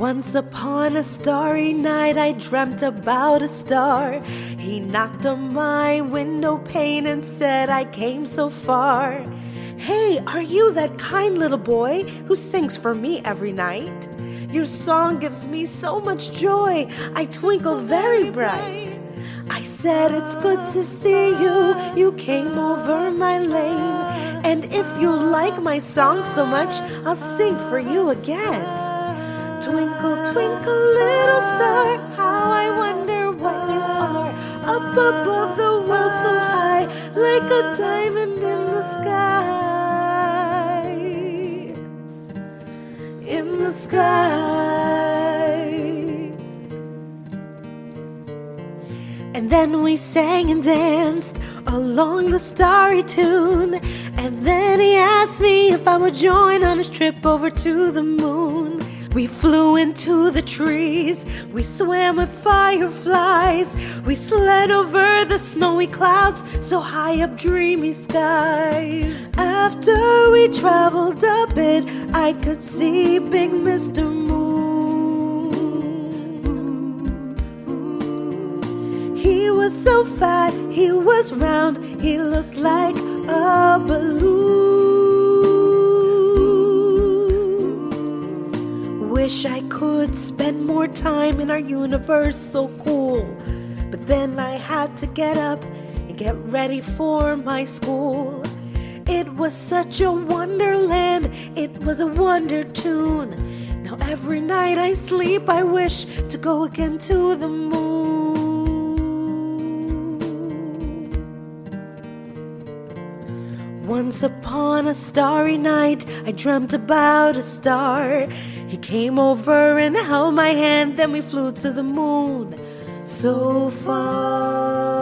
Once upon a starry night, I dreamt about a star. He knocked on my window pane and said, I came so far. Hey, are you that kind little boy who sings for me every night? Your song gives me so much joy. I twinkle very bright. I said, It's good to see you. You came over my lane. And if you like my song so much, I'll sing for you again. Twinkle, twinkle, little star, how I wonder what you are. Up above the world so high, like a diamond in the sky. In the sky. And then we sang and danced along the starry tune. And then he asked me if I would join on his trip over to the moon. We flew into the trees, we swam with fireflies, we slid over the snowy clouds, so high up dreamy skies. After we traveled a bit, I could see big Mr. Moon. He was so fat, he was round, he looked like a balloon. Could spend more time in our universe, so cool. But then I had to get up and get ready for my school. It was such a wonderland, it was a wonder tune. Now every night I sleep, I wish to go again to the moon. Once upon a starry night, I dreamt about a star. He came over and held my hand, then we flew to the moon so far.